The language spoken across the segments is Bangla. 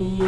Yeah.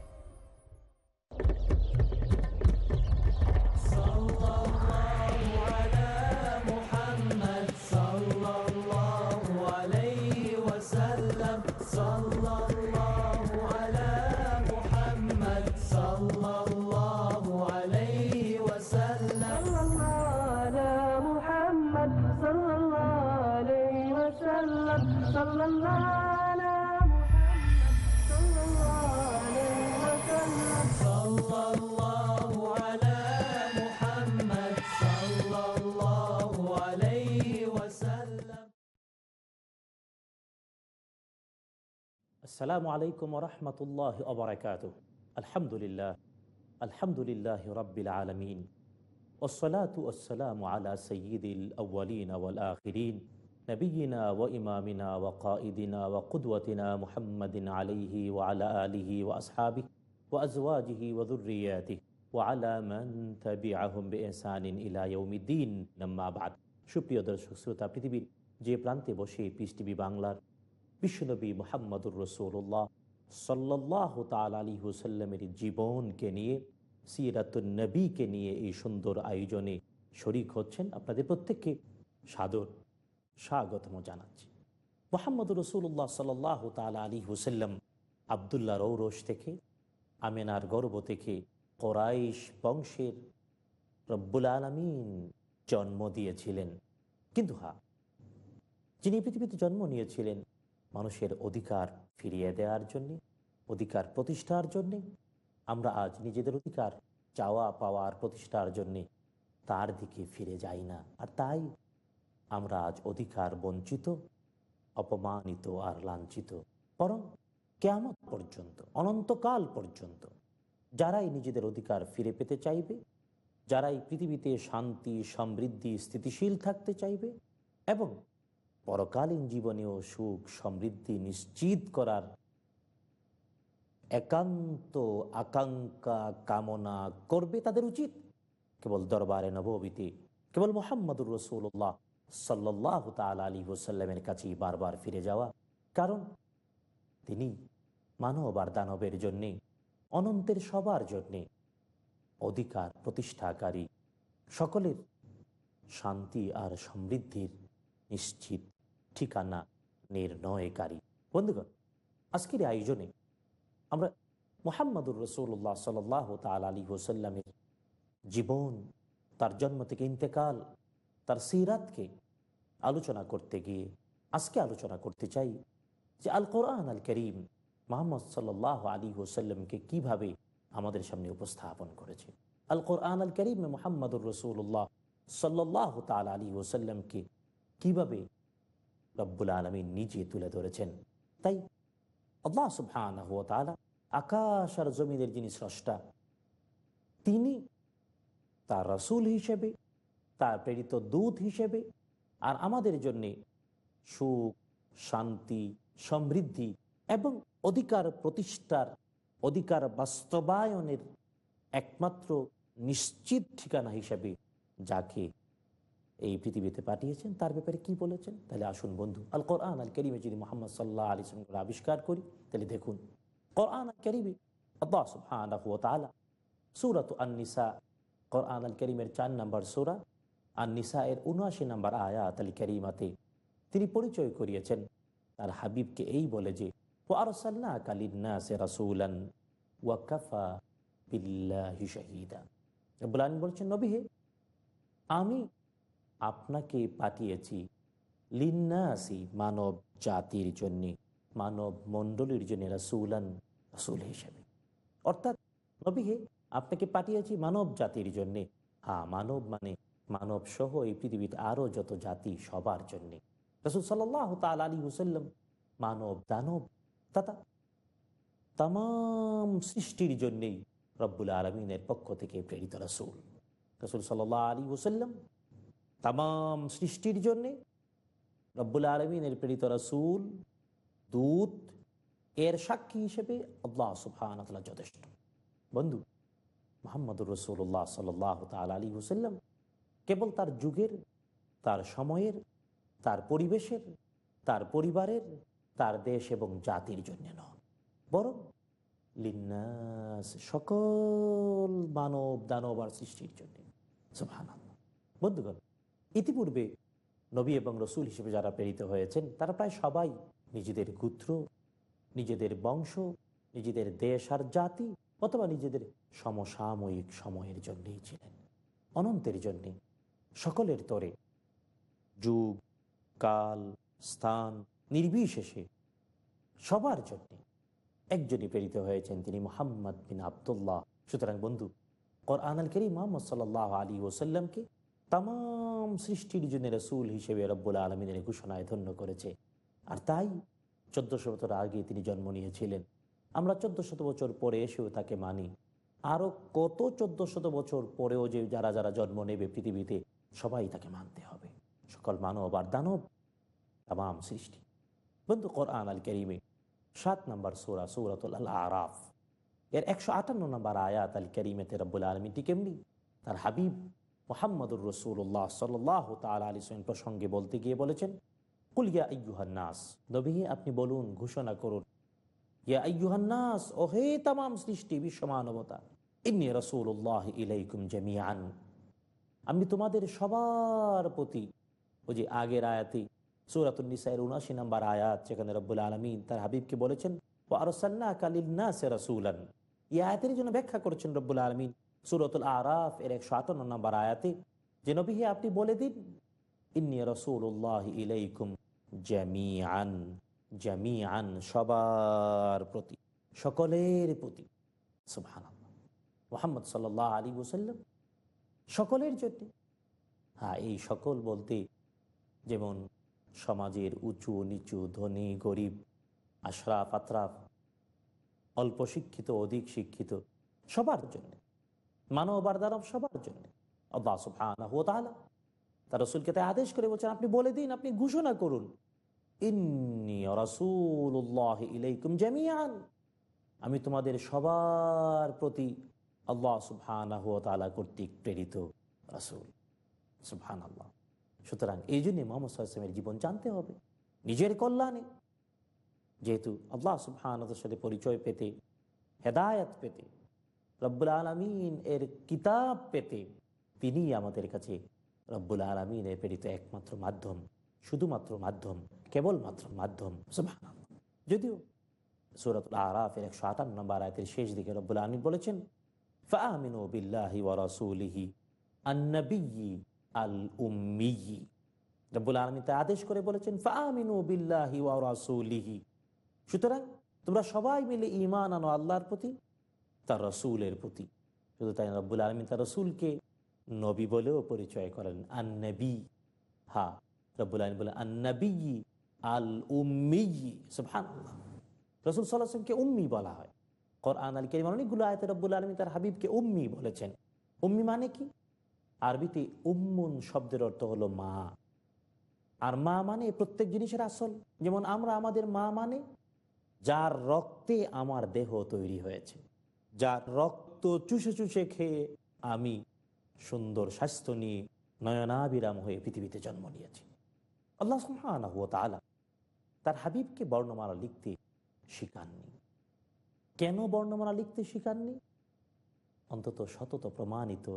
আসসালামু আলাইকুম রহমতুল্লাহ অবরাকাত আলহামদুলিল্লাহ আলহামদুলিল্লাহ রব্বিল আলমিন ওসলাতু ওসালাম আলা সঈদুল আউ্বালিন ওয়াল আখিরিন নবীনা ও ইমামিনা ও কাঈদিনা ও কুদওয়াতিনা মুহাম্মদিন আলাইহি ও আলা আলিহি ও আসহাবি ও আজওয়াজিহি ও দুর্রিয়াতি ও আলা মান তাবিআহুম বিইহসানিন ইলা ইয়াউমিদ্দিন নাম্মা বাদ সুপ্রিয় দর্শক শ্রোতা পৃথিবীর যে প্রান্তে বসে পিস টিভি বাংলার বিশ্বনবী মোহাম্মদুর রসুল্লাহ সাল্লাহ তাল আলী হুসাল্লামের জীবনকে নিয়ে সিরাতুল নবীকে নিয়ে এই সুন্দর আয়োজনে শরিক হচ্ছেন আপনাদের প্রত্যেককে সাদর স্বাগতম জানাচ্ছি। মোহাম্মদুর রসুল্লাহ সাল্লাহ তাল আলী হুসাল্লাম আবদুল্লাহ রৌরস থেকে, আমেনার গর্ব থেকে কোরাইশ বংশের রব্বুল আলমিন জন্ম দিয়েছিলেন। কিন্তু হা যিনি পৃথিবীতে জন্ম নিয়েছিলেন মানুষের অধিকার ফিরিয়ে দেওয়ার জন্যে, অধিকার প্রতিষ্ঠার জন্যে, আমরা আজ নিজেদের অধিকার চাওয়া পাওয়ার প্রতিষ্ঠার জন্যে তার দিকে ফিরে যাই না। আর তাই আমরা আজ অধিকার বঞ্চিত, অপমানিত আর লাঞ্ছিত। বরং কেয়ামত পর্যন্ত, অনন্তকাল পর্যন্ত যারাই নিজেদের অধিকার ফিরে পেতে চাইবে, যারাই পৃথিবীতে শান্তি, সমৃদ্ধি, স্থিতিশীল থাকতে চাইবে এবং পরকালীন জীবনেও সুখ, সমৃদ্ধি নিশ্চিত করার একান্ত আকাঙ্ক্ষা, কামনা করবে তাদের উচিত। কেবল দরবারে নবীতে কেবল মোহাম্মদুর রসুল্লাহ সাল্লাহ তাল আলী ওসাল্লামের কাছেই বারবার ফিরে যাওয়া। কারণ তিনি মানব আর দানবের জন্যে, অনন্তের সবার জন্যে অধিকার প্রতিষ্ঠাকারী। সকলের শান্তি আর সমৃদ্ধির নিশ্চিত ঠিকানা নির্ণয়কারী। বন্ধুগণ, আজকের আয়োজনে আমরা মোহাম্মদুর রসুল্লাহ সাল তাল আলী হোসাল্লামের জীবন, তার জন্ম থেকে ইন্তেকাল, তার সিরাতকে আলোচনা করতে গিয়ে, আজকে আলোচনা করতে চাই যে আল কোরআন আল করিম মোহাম্মদ সাল্লাহ আলী হোসাল্লামকে কীভাবে আমাদের সামনে উপস্থাপন করেছে। আল কোরআন আল করিম মোহাম্মদুর রসুল্লাহ সাল্লাহ তাল আলী ওসাল্লামকে কীভাবে রব্বুল আলমী নিজে তুলে ধরেছেন। তাই আল্লাহ আকাশ আর জমিনের যিনি স্রষ্টা, তিনি তার রসুল হিসেবে, তার প্রেরিত দূত হিসেবে আর আমাদের জন্যে সুখ, শান্তি, সমৃদ্ধি এবং অধিকার প্রতিষ্ঠার অধিকার বাস্তবায়নের একমাত্র নিশ্চিত ঠিকানা হিসাবে যাকে এই পৃথিবীতে পাঠিয়েছেন, তার ব্যাপারে কি বলেছেন? তাহলে আসুন বন্ধু আল কোরআন আল করিমে যদি মোহাম্মদ সাল্লাহ আলি সাল্লামকে আবিষ্কার করি, তাহলে দেখুন কোরআন আল করিমে আল্লাহ সুবহানাহু ওয়া আন-নিসা কোরআন আল করিমের চার নম্বর সূরা, আন-নিসা এর উনআশি নম্বর আয়াত আল করিমাতে তিনি পরিচয় করিয়েছেন। তার হাবিবকে এই বলে যে ও আরসাল্লাহ কালিন্নাসে রাসুলান ওয়াকাফা বিল্লাহি শাহিদা। আলমিন বলছেন, নবী আমি আপনাকে পাঠিয়েছি। লিন্নাসি মানব জাতির জন্য, মানব মণ্ডলীর জন্য রাসুলান, রাসুল হিসেবে। অর্থাৎ নবী হে আপনাকে পাঠিয়েছি মানব জাতির জন্যে। হ্যাঁ মানব মানে মানব সহ এই পৃথিবীতে আরও যত জাতি সবার জন্যে। রসুল সাল্লাহ তাল আলী হুসাল্লাম মানব, দানব তথা তাম সৃষ্টির জন্যেই রব্বুল আলমিনের পক্ষ থেকে প্রেরিত রসুল। রসুল সাল্লাহ আলী হুসাল্লাম তাম সৃষ্টির জন্যে রব্বুল আলমিনের প্রেরিত রসুল, দূত, এর সাক্ষী হিসেবে আল্লাহ সুফান যথেষ্ট। বন্ধু, মোহাম্মদুর রসুল্লাহ সাল্লাহ তাল আলী হুসাল্লাম কেবল তার যুগের, তার সময়ের, তার পরিবেশের, তার পরিবারের, তার দেশ এবং জাতির জন্য নয় বরং লিন্নাস সকল মানব দানব আর সৃষ্টির জন্য। সুফান বন্ধুগণ ইতিপূর্বে নবী এবং রসুল হিসেবে যারা প্রেরিত হয়েছেন, তারা প্রায় সবাই নিজেদের গুত্র, নিজেদের বংশ, নিজেদের দেশ আর জাতি অথবা নিজেদের সমসাময়িক সময়ের জন্যেই ছিলেন, অনন্তের জন্যে, সকলের তরে। যুগ, কাল, স্থান, নির্বিশেষে সবার জন্যে একজনই প্রেরিত হয়েছেন তিনি মোহাম্মদ বিন আবদুল্লাহ। সুতরাং বন্ধু কোরআন আল করিম মোহাম্মদ সাল্লাহ আলী ওসাল্লামকে তাম সৃষ্টির জন্য রসুল হিসেবে রব্বুল আলমিনের ঘোষণায় ধন্য করেছে। আর তাই চোদ্দশো বছর আগে তিনি জন্ম নিয়েছিলেন। আমরা চোদ্দ শত বছর পরে এসেও তাকে মানি। আরও কত চোদ্দ শত বছর পরেও যে যারা যারা জন্ম নেবে পৃথিবীতে, সবাই তাকে মানতে হবে। সকল মানব আর দানব তাম সৃষ্টি। বন্ধু, কোরআন আল করিমে সাত নম্বর সোরা, সৌরাতুল আরাফ এর একশো আটান্ন নম্বর আয়াত আল করিমেতে রব্বুল আলমীটি কেমনি তার হাবিব মোহাম্মদুর রসুল্লাহ সাল্লাহ তাল আলী সোয়েন প্রসঙ্গে বলতে গিয়ে বলেছেন কুলিয়া আইয়ুহান্নাস নবী, আপনি বলুন, ঘোষণা করুন। ইয়া আইয়ুহান্নাস ও হে তাম সৃষ্টি, বিশ্ব মানবতা, ইন্নি রসুল্লাহ ইলাইকুম জামিয়ান আমি তোমাদের সবার প্রতি, ওই যে আগের আয়াতে সৌরাতুন্নিসাইয়ের উনাশি নাম্বার আয়াত, যেখানে রব্বুল আলমিন তার হাবিবকে বলেছেন ও আরসাল্লা কালিল্না সে রসুলান এই আয়াতের জন্য ব্যাখ্যা করেছেন রব্বুল আলমিন। সুরতুল আরাফ এর একশো আটান্ন নম্বর আয়াতে যে নবী আপনি বলে দিন, ইন্নি রসুল্লাহ ইলাইকুম জামিয়ান জামিয়ান সবার প্রতি, সকলের প্রতি। মোহাম্মদ সাল্লাহ আলী ওসাল্লাম সকলের জন্য। হ্যাঁ এই সকল বলতে যেমন সমাজের উঁচু, নিচু, ধনী, গরিব, আশরাফ, আতরাফ, অল্প শিক্ষিত, অধিক শিক্ষিত, সবার জন্য। মানব আর সবার জন্য। আল্লাহ সুবহানাহু ওয়া তাআলা তার রসুলকে তাই আদেশ করে বলছেন, আপনি বলে দিন, আপনি ঘোষণা করুন। ইলাইকুম জামিয়ান আমি তোমাদের সবার প্রতি আল্লাহ সুবহানাহু ওয়া তাআলা কর্তৃক প্রেরিত রাসূল। সুবহানাল্লাহ। সুতরাং এই জন্যে মোহাম্মদ সাল্লামের জীবন জানতে হবে। নিজের কল্যাণে। যেহেতু আল্লাহ সুবহানদের সাথে পরিচয় পেতে, হেদায়ত পেতে রব্বুল আলমিন এর কিতাব পেতে তিনি আমাদের কাছে রব্বুল আলমিনের প্রেরিত একমাত্র মাধ্যম, শুধুমাত্র মাধ্যম, কেবলমাত্র মাধ্যম। যদিও সুরত আরাফের একশো আটান্ন নম্বর আয়তের শেষ দিকে রব্বুল আলমিন বলেছেন আল রব্বুল আদেশ করে বলেছেন সুতরাং তোমরা সবাই মিলে ইমান আনো আল্লাহর প্রতি তার রসুলের প্রতি। শুধু তাই রব্বুল আলমী তার রসুলকে নবী বলেও পরিচয় করেন। আন্নবী, হা, রব্বুল আলম বলেন, আন্নবী আল উম্মি সুবহানাল্লাহ। রসুল সাল্লাহামকে উম্মি বলা হয়। কোরআন আল কেরিম অনেকগুলো আয়তে রব্বুল আলমী তার হাবিবকে উম্মি বলেছেন। উম্মি মানে কি? আরবিতে উম্মুন শব্দের অর্থ হলো মা। আর মা মানে প্রত্যেক জিনিসের আসল। যেমন আমরা আমাদের মা মানে যার রক্তে আমার দেহ তৈরি হয়েছে। যার রক্ত চুষে চুষে খেয়ে আমি সুন্দর স্বাস্থ্য নিয়ে নয়নাবিরাম হয়ে পৃথিবীতে জন্ম নিয়েছি। আল্লাহ তালা তার হাবিবকে বর্ণমালা লিখতে শিখাননি। কেন বর্ণমালা লিখতে শিখাননি? অন্তত শতত প্রমাণিত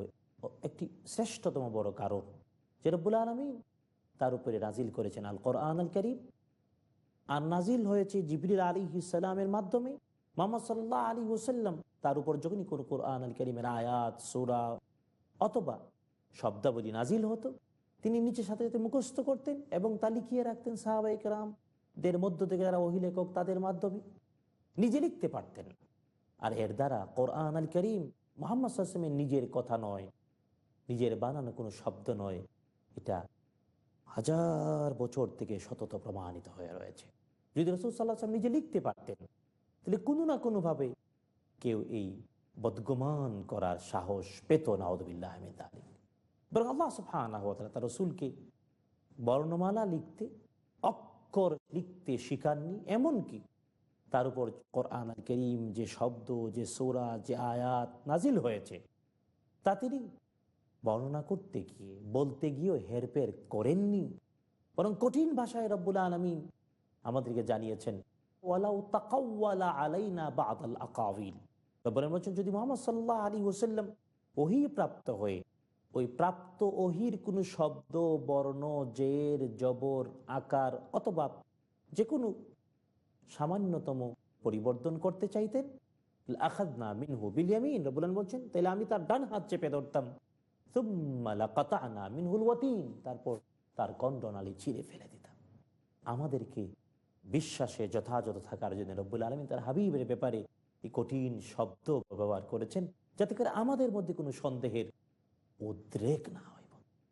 একটি শ্রেষ্ঠতম বড় কারণ যে রব্বুল আলমী তার উপরে রাজিল করেছেন আল কোরআন আল করিম আর নাজিল হয়েছে জিবরিল আলী ইসালামের মাধ্যমে। মোহাম্মদ সাল্লাহ আলী ওসাল্লাম তার উপর যখনই কোনো কোরআন আল করিমের আয়াত, সোরা অথবা শব্দাবলী নাজিল হতো, তিনি নিচের সাথে সাথে মুখস্থ করতেন এবং তা লিখিয়ে রাখতেন সাহাবাই দের মধ্য থেকে যারা অহিলেখক তাদের মাধ্যমে। নিজে লিখতে পারতেন। আর এর দ্বারা কোরআন আল করিম মোহাম্মদ সাল্লামের নিজের কথা নয়, নিজের বানানো কোনো শব্দ নয়, এটা হাজার বছর থেকে সতত প্রমাণিত হয়ে রয়েছে। যদি রসুল সাল্লাহ নিজে লিখতে পারতেন, তাহলে কোনো না কোনোভাবে কেউ এই বদগমান করার সাহস পেত নাউদুবিল্লাহ আহমেদ আলী বরং আল্লাহ সুফানা তার রসুলকে বর্ণমালা লিখতে, অক্ষর লিখতে শিখাননি, এমনকি তার উপর কোরআন করিম যে শব্দ, যে সোরা, যে আয়াত নাজিল হয়েছে, তা তিনি বর্ণনা করতে গিয়ে, বলতে গিয়েও হেরপের করেননি। বরং কঠিন ভাষায় রব্বুল আলমী আমাদেরকে জানিয়েছেন, ওয়ালাউ তাকাওয়ালা আলাইনা বাদাল আকাবিল। রব্বুল বলছেন, যদি মোহাম্মদ সাল্লাহ আলী ওসাল্লাম ওহি প্রাপ্ত হয়ে, ওই প্রাপ্ত ওহির কোনো শব্দ, বর্ণ, জের, জবর, আকার অথবা যে কোনো সামান্যতম পরিবর্তন করতে চাইতেন আখাদ না মিনহু বিলিয়ামিন রবুলান বলছেন, তাহলে আমি তার ডান হাত চেপে ধরতাম। তারপর তার কণ্ডনালি চিরে ফেলে দিতাম। আমাদেরকে বিশ্বাসে যথাযথ থাকার জন্য রব্বুল আলমিন তার হাবিবের ব্যাপারে এই কঠিন শব্দ ব্যবহার করেছেন যাতে করে আমাদের মধ্যে কোনো সন্দেহের উদ্রেক না হয়।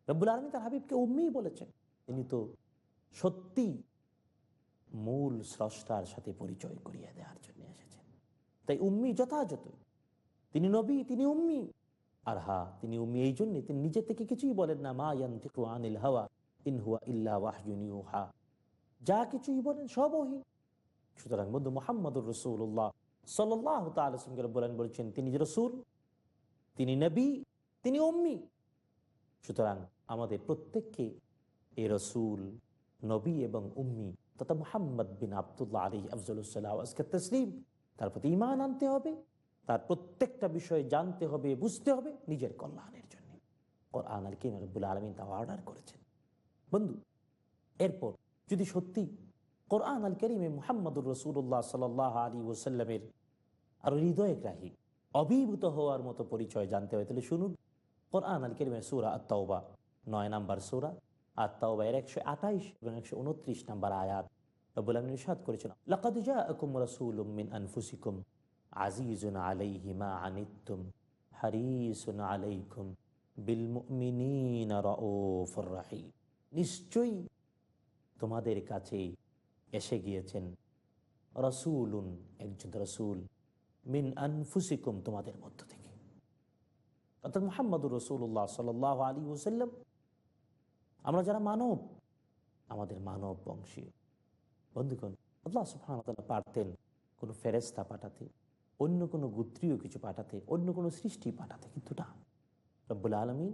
রব্বুল আলমী তার হাবিবকে উম্মি বলেছেন। তিনি তো সত্যি মূল স্রষ্টার সাথে পরিচয় করিয়ে দেওয়ার জন্য এসেছেন। তাই উম্মি যথাযথ। তিনি নবী, তিনি উম্মি। আর হা, তিনি উম্মি এই জন্যে, তিনি নিজে থেকে কিছুই বলেন না, মা ইয়ান্তিকু আনিল হাওয়া ইনহুয়া ইল্লা ওয়াহজুনিউহা যা কিছুই বলেন সব ওহি। সুতরাং বন্ধু, মোহাম্মদুর রসুল্লাহ সাল্লাহ তালকে বলেন, বলছেন, তিনি রসুল, তিনি নবী, তিনি উম্মি। সুতরাং আমাদের প্রত্যেককে এ রসুল, নবী এবং উম্মি তথা মোহাম্মদ বিন আবদুল্লাহ আলী আফজলুসাল্লাহ আজকে তসলিম, তার প্রতি ইমান আনতে হবে, তার প্রত্যেকটা বিষয় জানতে হবে, বুঝতে হবে, নিজের কল্যাণের জন্য। কোরআন রব্বুল আলমিন তা অর্ডার করেছেন। বন্ধু, এরপর যদি সত্যি কোরআন আল করিমে মোহাম্মদুর রসুল্লাহ সাল আলী ওসাল্লামের আরও হৃদয়গ্রাহী, অভিভূত হওয়ার মতো পরিচয় জানতে হয়। তাহলে শুনুন, কোরআন আল করিমের সুরা আত্মাওবা নয় নাম্বার সুরা আত্মাওবা এর একশো আঠাইশ এবং একশো উনত্রিশ নাম্বার আয়াত রব্বুল আলমিন ইরশাদ করেছেন। লাকাদ জাআকুম রাসূলুম মিন আনফুসিকুম আজিজুন আলাইহি মা আনিত্তুম, হারিসুন আলাইকুম বিল মুমিনিনা রাউফুর রাহিম। নিশ্চয়ই তোমাদের কাছে এসে গিয়েছেন। রসুলুন, একজন রসুল, মিন আনফুসিকুম, তোমাদের মধ্য থেকে। অর্থাৎ মোহাম্মদুর রসুল্লাহ সাল আলী ওসাল্লাম আমরা যারা মানব, আমাদের মানব বংশীয় বন্ধুগণ, আল্লাহ সুফান পারতেন কোনো ফেরেস্তা পাঠাতে, অন্য কোনো গুত্রীয় কিছু পাঠাতে, অন্য কোনো সৃষ্টি পাঠাতে, কিন্তু না। রব্বুল আলমী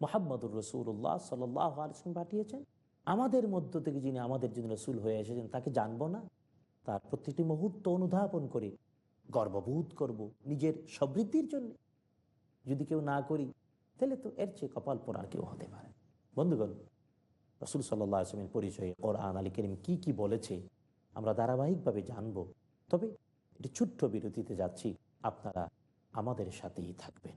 মোহাম্মদুর রসুল্লাহ সাল্লাহ আলসিম পাঠিয়েছেন। আমাদের মধ্য থেকে যিনি আমাদের জন্য রসুল হয়ে এসেছেন, তাকে জানব না। তার প্রত্যেকটি মুহূর্ত অনুধাবন করে, গর্ববোধ করব নিজের সমৃদ্ধির জন্য। যদি কেউ না করি, তাহলে তো এর চেয়ে কপাল পড়ার কেউ হতে পারে বন্ধুগণ, রসুল সাল্লাহ আসলামের পরিচয়ে কোরআন আলী করিম কি কি বলেছে, আমরা ধারাবাহিকভাবে জানব। তবে একটি ছোট্ট বিরতিতে যাচ্ছি, আপনারা আমাদের সাথেই থাকবেন।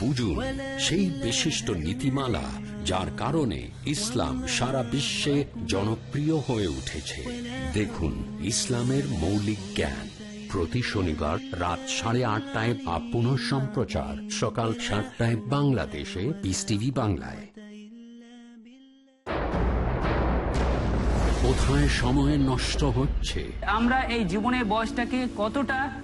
বুঝুন সেই বিশিষ্ট নীতিমালা যার কারণে ইসলাম সারা বিশ্বে জনপ্রিয় হয়ে উঠেছে। দেখুন ইসলামের মৌলিক জ্ঞান। প্রতি শনিবার রাত সাড়ে আটটায় বা পুনঃ সম্প্রচার। সকাল সাতটায় বাংলাদেশে পিস টিভি বাংলায়। কোথায় সময় নষ্ট হচ্ছে? আমরা এই জীবনের বয়সটাকে কতটা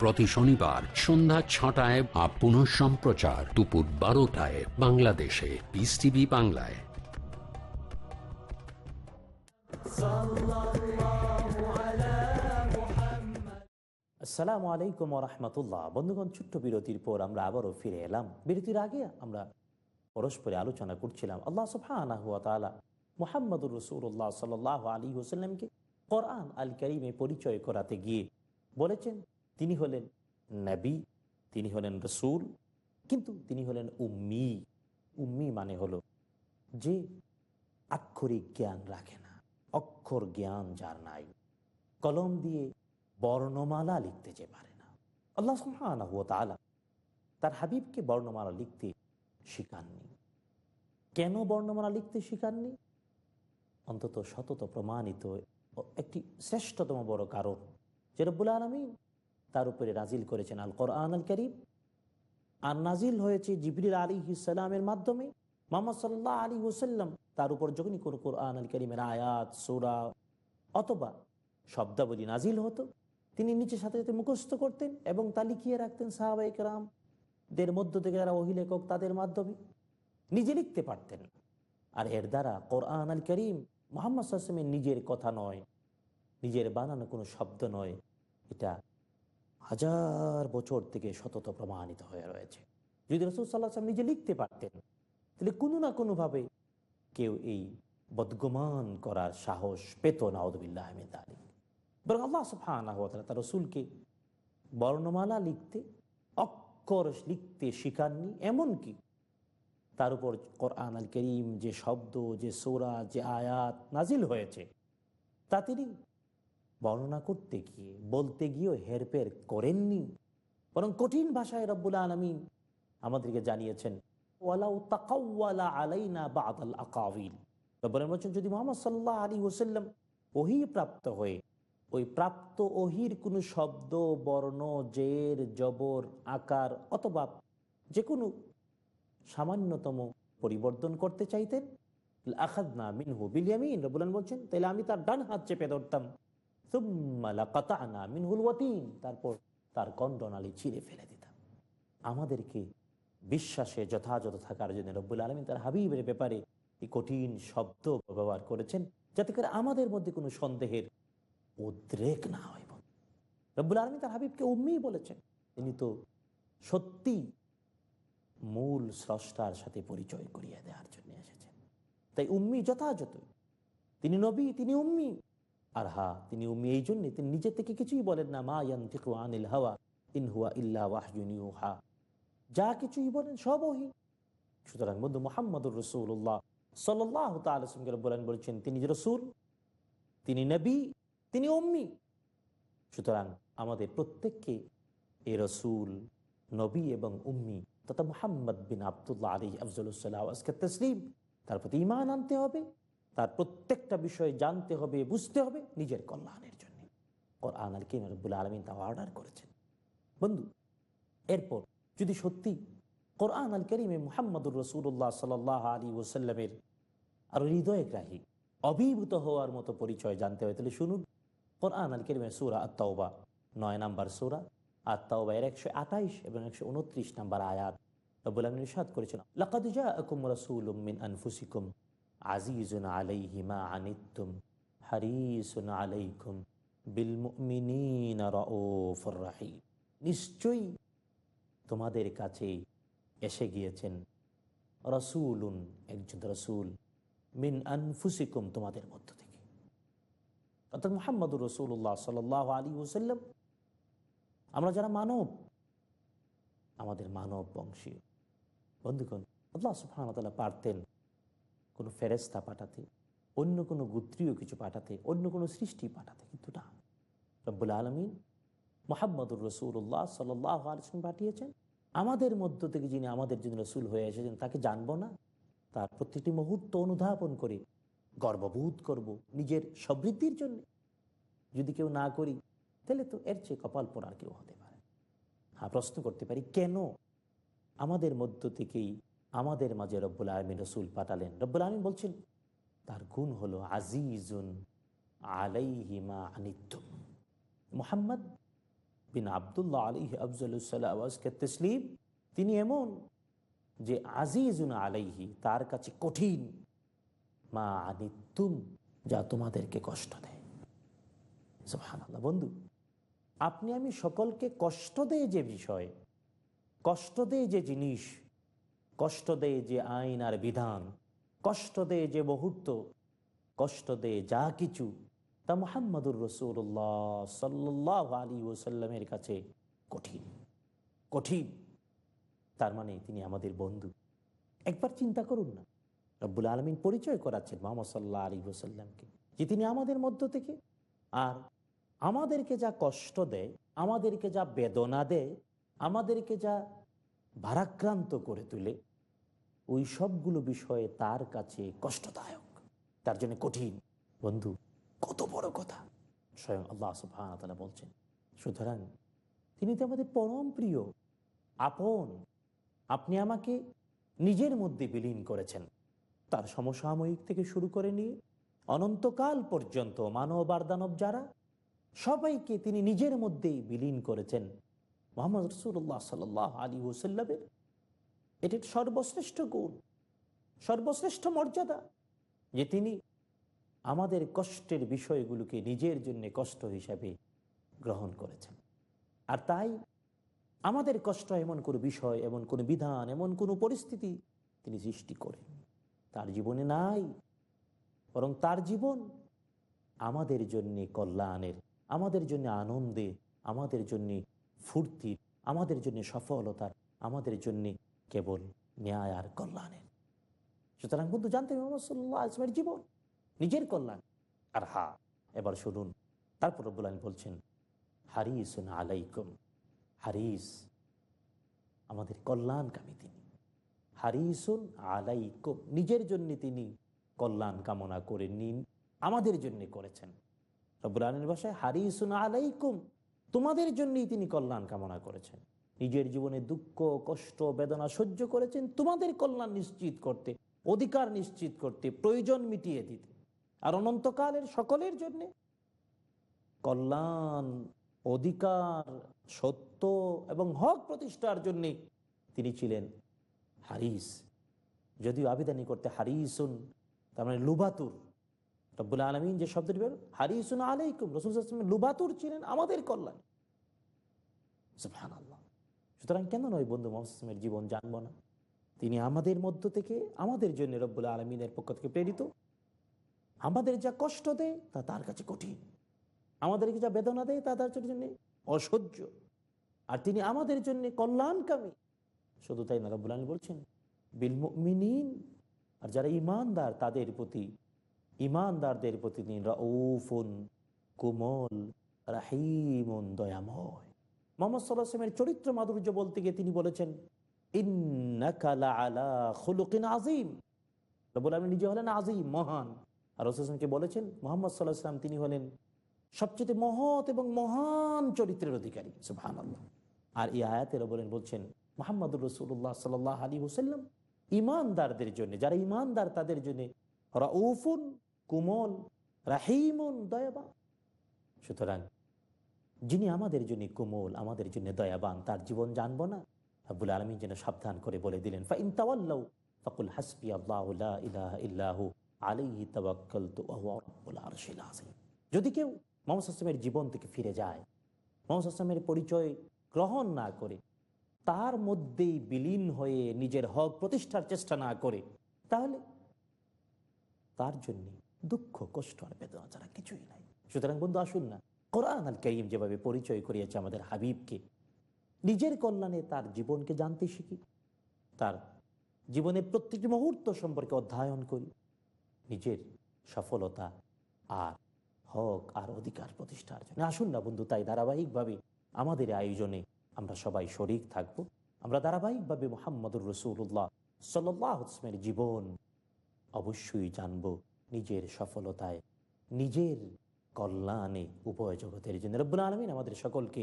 প্রতি শনিবার সন্ধ্যা ছটায় বা পুনঃ সম্প্রচার দুপুর বারোটায় বাংলাদেশে। পিস টিভি বাংলায়। আসসালামু আলাইকুম রহমতুল্লাহ। বন্ধুগণ, ছোট্ট বিরতির পর আমরা আবারও ফিরে এলাম। বিরতির আগে আমরা পরস্পরে আলোচনা করছিলাম, আল্লাহ সুবহানাহু ওয়া তাআলা মুহাম্মদুর রসুল্লাহ সাল আলী হোসাল্লামকে কোরআন আল করিমে পরিচয় করাতে গিয়ে বলেছেন তিনি হলেন নবী, তিনি হলেন রসুল, কিন্তু তিনি হলেন উম্মি। উম্মি মানে হলো যে আক্ষরিক জ্ঞান রাখে না, অক্ষর জ্ঞান যার নাই, কলম দিয়ে বর্ণমালা লিখতে যে পারে না। আল্লাহ তাআলা তার হাবিবকে বর্ণমালা লিখতে শিখাননি। কেন বর্ণমালা লিখতে শিখাননি? অন্তত শতত প্রমাণিত একটি শ্রেষ্ঠতম বড় কারণ যে রব্বুল আলমী তার উপরে নাজিল করেছেন আল কোরআন আল করিম আর নাজিল হয়েছে জিবরিল আলী ইসালামের মাধ্যমে। মোহাম্মদ সাল্লাহ আলী ওসাল্লাম তার উপর যখনই কোনো কোরআন আল করিমের আয়াত, সোরা অথবা শব্দাবলী নাজিল হতো, তিনি নিচে সাথে সাথে মুখস্থ করতেন এবং তা লিখিয়ে রাখতেন সাহাবাইক রাম দের মধ্য থেকে যারা অহিলেখক তাদের মাধ্যমে। নিজে লিখতে পারতেন। আর এর দ্বারা কোরআন আল করিম মোহাম্মদ সাসমের নিজের কথা নয়, নিজের বানানো কোনো শব্দ নয়। এটা হাজার বছর থেকে সতত প্রমাণিত হয়ে রয়েছে। যদি রসুল সাল্লাহ আসলাম নিজে লিখতে পারতেন, তাহলে কোনো না কোনোভাবে কেউ এই বদগমান করার সাহস পেত না আহমেদ বরং আল্লাহ সুফানা তার রসুলকে বর্ণমালা লিখতে, অক্ষর লিখতে শিখাননি, এমনকি তার উপর কোরআন আল করিম যে শব্দ, যে সোরা, যে আয়াত নাজিল হয়েছে, তা তিনি বর্ণনা করতে গিয়ে, বলতে গিয়েও হেরপের করেননি। বরং কঠিন ভাষায় রব্বুল আলমিন আমাদেরকে জানিয়েছেন রব্বুল বলছেন, যদি মোহাম্মদ সাল্লাহ আলী ওসাল্লাম ওহি প্রাপ্ত হয়ে, ওই প্রাপ্ত ওহির কোনো শব্দ, বর্ণ, জের, জবর, আকার অথবা যে কোনো সামান্যতম পরিবর্তন করতে চাইতেন আখাদ না মিনহু বিলিয়ামিন রবুলান বলছেন তাহলে আমি তার ডান হাত চেপে ধরতাম। তারপর তার কণ্ডনালী ছিঁড়ে ফেলে দিতাম। আমাদেরকে বিশ্বাসে যথাযথ থাকার জন্য রব্বুল আলমী তার হাবিবের ব্যাপারে এই কঠিন শব্দ ব্যবহার করেছেন, যাতে করে আমাদের মধ্যে কোনো সন্দেহের উদ্রেক না হয়। রব্বুল আলমী তার হাবিবকে উম্মি বলেছেন। তিনি তো সত্যি মূল স্রষ্টার সাথে পরিচয় করিয়ে দেওয়ার জন্য এসেছেন। তাই উম্মি যথাযথ। তিনি নবী, তিনি উম্মি। আর হা, তিনি উম্মি, এই জন্যে তিনি নিজে থেকে কিছুই বলেন না, মা ইয়ান্তিকু আনিল হাওয়া ইনহুয়া ইল্লা ওয়াহজুনিউহা যা কিছুই বলেন সব ওহি। সুতরাং বন্ধু, মোহাম্মদুর রসুল্লাহ সাল্লাহ তালকে বলেন বলছেন, তিনি রসুল, তিনি নবী, তিনি উম্মি। সুতরাং আমাদের প্রত্যেককে এ রসুল, নবী এবং উম্মি, তথা মোহাম্মদ বিন আবদুল্লাহ আলী আফজলুসাল্লাহ আজকে তসলিম, তার প্রতি ইমান আনতে হবে। তার প্রত্যেকটা বিষয় জানতে হবে, বুঝতে হবে নিজের কল্যাণের জন্য। কোরআন আল কিম রব্বুল আলমিন তা অর্ডার করেছেন। বন্ধু, এরপর যদি সত্যি কোরআন আল করিমে মোহাম্মদুর রসুল্লাহ সাল আলী ওসাল্লামের আরও হৃদয়গ্রাহী, অভিভূত হওয়ার মতো পরিচয় জানতে হয়, তাহলে শুনুন। কোরআন আল করিমের সুরা আত্মাওবা নয় নাম্বার সুরা। আত্মাওবা এর একশো আঠাইশ এবং একশো উনত্রিশ নাম্বার আয়াত। রব্বুল আলমিন ইরশাদ করেছেন, লাকাদ জাআকুম রাসূলুম মিন আনফুসিকুম আজিজুন আলাইহি মা আনিত্তুম, হারিসুন আলাইকুম, বিল মুমিনিনা রাউফুর রাহিম। নিশ্চয়ই তোমাদের কাছে এসে গিয়েছেন রসুলুন, একজন রসুল, মিন আনফুসিকুম, তোমাদের মধ্য থেকে। অর্থাৎ মোহাম্মদুর রসুল্লাহ সাল আলী ওসাল্লাম আমরা যারা মানব, আমাদের মানব বংশীয়। বন্ধুগণ, আল্লাহ সুফানতাল্লাহ পারতেন কোনো ফেরেস্তা পাঠাতে, অন্য কোনো গুত্রীয় কিছু পাঠাতে, অন্য কোনো সৃষ্টি পাঠাতে, কিন্তু না। রব্বুল আলমিন মোহাম্মদুর রসুল্লাহ সাল্লাহ আলসিন পাঠিয়েছেন। আমাদের মধ্য থেকে যিনি আমাদের জন্য রসুল হয়ে এসেছেন, তাকে জানব না। তার প্রতিটি মুহূর্ত অনুধাবন করে গর্ববোধ করব নিজের সমৃদ্ধির জন্য। যদি কেউ না করি, তাহলে তো এর চেয়ে কপাল পড়ার কেউ হতে পারে হ্যাঁ প্রশ্ন করতে পারি, কেন আমাদের মধ্য থেকেই আমাদের মাঝে রব্বুল আলমী রসুল পাঠালেন। রব্বুল আলমী বলছেন, তার গুণ হলো আজিজুন আলাইহিমা আনিত্যম মোহাম্মদ বিন আবদুল্লাহ আলী আফজলুসাল্লাহকে তসলিম, তিনি এমন যে আজিজুন আলাইহি, তার কাছে কঠিন। মা আনিতুম যা তোমাদেরকে কষ্ট দেয়। বন্ধু, আপনি, আমি সকলকে কষ্ট দেয় যে বিষয়, কষ্ট দেয় যে জিনিস কষ্ট দেয় যে আইন আর বিধান, কষ্ট দেয় যে মুহূর্ত, কষ্ট দেয় যা কিছু। তা মোহাম্মদুর রসুল্লাহ সাল্লাহ আলী ওসাল্লামের কাছে কঠিন কঠিন। তার মানে তিনি আমাদের বন্ধু। একবার চিন্তা করুন না, রব্বুল আলমিন পরিচয় করাচ্ছেন মোহাম্মদ সাল্লাহ আলী ওসাল্লামকে যে তিনি আমাদের মধ্য থেকে। আর আমাদেরকে যা কষ্ট দেয়, আমাদেরকে যা বেদনা দেয়, আমাদেরকে যা ভারাক্রান্ত করে তোলে ওই সবগুলো বিষয়ে তার কাছে কষ্টদায়ক। তার জন্য কঠিন। বন্ধু, কত বড় কথা। স্বয়ং আল্লাহ সুবাহ বলছেন, সুতরাং তিনি তো আমাদের পরম প্রিয়। আপন, আপনি আমাকে নিজের মধ্যে বিলীন করেছেন। তার সমসাময়িক থেকে শুরু করে নিয়ে অনন্তকাল পর্যন্ত মানব আর দানব যারা, সবাইকে তিনি নিজের মধ্যেই বিলীন করেছেন। মোহাম্মদ রসুল্লাহ সাল আলী ওসাল্লামের এটির সর্বশ্রেষ্ঠ গুণ, সর্বশ্রেষ্ঠ মর্যাদা যে তিনি আমাদের কষ্টের বিষয়গুলোকে নিজের জন্য কষ্ট হিসাবে গ্রহণ করেছেন। আর তাই আমাদের কষ্ট এমন কোনো বিষয়, এমন কোনো বিধান, এমন কোনো পরিস্থিতি তিনি সৃষ্টি করেন। তার জীবনে নাই, বরং তার জীবন আমাদের জন্যে কল্যাণের, আমাদের জন্য আনন্দে, আমাদের জন্যে ফুর্তির, আমাদের জন্য সফলতার, আমাদের জন্যে কেবল ন্যায় আর কল্যাণের। সুতরাং বন্ধু জানতে মোহাম্মদ আসলামের জীবন, নিজের কল্যাণ। আর হা, এবার শুনুন, তারপর রব্বুল বলছেন, হারিসুন আলাইকুম, হারিস আমাদের কল্যাণকামী তিনি। হারিসুন আলাইকুম, নিজের জন্য তিনি কল্যাণ কামনা করে নিন, আমাদের জন্য করেছেন। রব্বুল আলমের ভাষায় হারিসুন আলাইকুম, তোমাদের জন্যই তিনি কল্যাণ কামনা করেছেন। নিজের জীবনে দুঃখ, কষ্ট, বেদনা সহ্য করেছেন তোমাদের কল্যাণ নিশ্চিত করতে, অধিকার নিশ্চিত করতে, প্রয়োজন মিটিয়ে দিতে। আর অনন্তকালের সকলের জন্যে কল্যাণ, অধিকার, সত্য এবং হক প্রতিষ্ঠার জন্যে তিনি ছিলেন হারিস। যদিও আবেদানি করতে হারিসুন, তার মানে লুবাতুর। রব্বুল আলমিন যে শব্দটি বের হারিসুন আলাইকুম, রসুল লুবাতুর ছিলেন আমাদের কল্যাণ। আল্লাহ সুতরাং কেন নয় বন্ধু মোহাম্মদের জীবন জানব না? তিনি আমাদের মধ্য থেকে আমাদের জন্য রব্বুল আলমিনের পক্ষ থেকে প্রেরিত। আমাদের যা কষ্ট দেয়, তা তার কাছে কঠিন। আমাদেরকে যা বেদনা দেয়, তা তার জন্য অসহ্য। আর তিনি আমাদের জন্য কল্যাণকামী। শুধু তাই না, রব্বুল আলম বলছেন, বিল মিনীন আর যারা ইমানদার তাদের প্রতি ইমানদারদের প্রতি তিনি রউফুন, কোমল, রাহিমুন, দয়াময়। মোহাম্মদ সাল্লাহামের চরিত্র মাধুর্য বলতে গিয়ে তিনি বলেছেন আজিম আলম নিজে হলেন আজিম মহান। আর রসুলকে বলেছেন? মোহাম্মদ সাল্লাহ তিনি হলেন সবচেয়ে মহৎ এবং মহান চরিত্রের অধিকারী সুহান আর এই আয়াতের বলেন, বলছেন, মোহাম্মদুর রসুল্লাহ সাল্লাহ আলী হুসাল্লাম ইমানদারদের জন্য, যারা ইমানদার তাদের জন্য রাউফুন কুমল রাহিমুন দয়াবা সুতরাং যিনি আমাদের জন্য কোমল, আমাদের জন্য দয়াবান, তার জীবন জানব না। আব্বুল আলমী যেন সাবধান করে বলে দিলেন, ফা ইনতাওয়াল্লাউ ফাকুল হাসবি আল্লাহ ইলাহা ইল্লাহু যদি কেউ মোহাম্মদ আসলামের জীবন থেকে ফিরে যায়, মোহাম্মদ আসলামের পরিচয় গ্রহণ না করে, তার মধ্যেই বিলীন হয়ে নিজের হক প্রতিষ্ঠার চেষ্টা না করে, তাহলে তার জন্য দুঃখ, কষ্ট আর বেদনা ছাড়া কিছুই নাই। সুতরাং বন্ধু, আসুন না। কোরআন আল করিম যেভাবে পরিচয় করিয়েছে আমাদের হাবিবকে, নিজের কল্যাণে তার জীবনকে জানতে শিখি, তার জীবনের প্রত্যেকটি মুহূর্ত সম্পর্কে অধ্যয়ন করি, নিজের সফলতা আর হক আর অধিকার প্রতিষ্ঠার জন্য। আসুন না বন্ধু, তাই ধারাবাহিকভাবে আমাদের আয়োজনে আমরা সবাই শরিক থাকব। আমরা ধারাবাহিকভাবে মোহাম্মদুর রসুল্লাহ সাল্লামের জীবন অবশ্যই জানব নিজের সফলতায়, নিজের কল্যাণে উভয় জগতের জন্য। রব্বুল আলমিন আমাদের সকলকে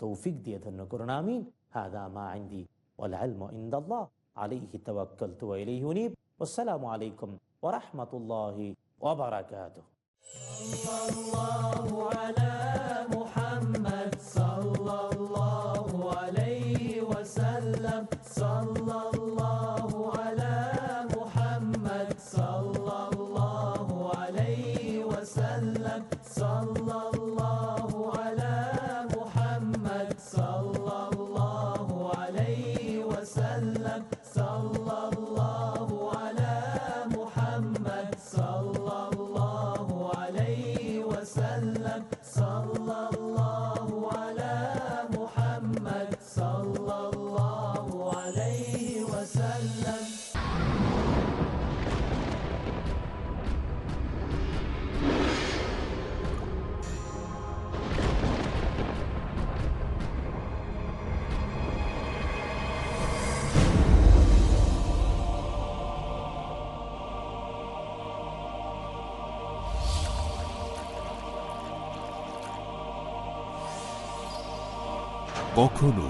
তৌফিক দিয়ে ধন্য করুন, আমিন। হাদা মা আইন্দি ওয়াল ইলমু ইনদাল্লাহ, আলাইহি তাওয়াক্কালতু ওয়া ইলাইহি উনীব। আসসালামু আলাইকুম ওয়া রাহমাতুল্লাহি ওয়া বারাকাতুহু কখনো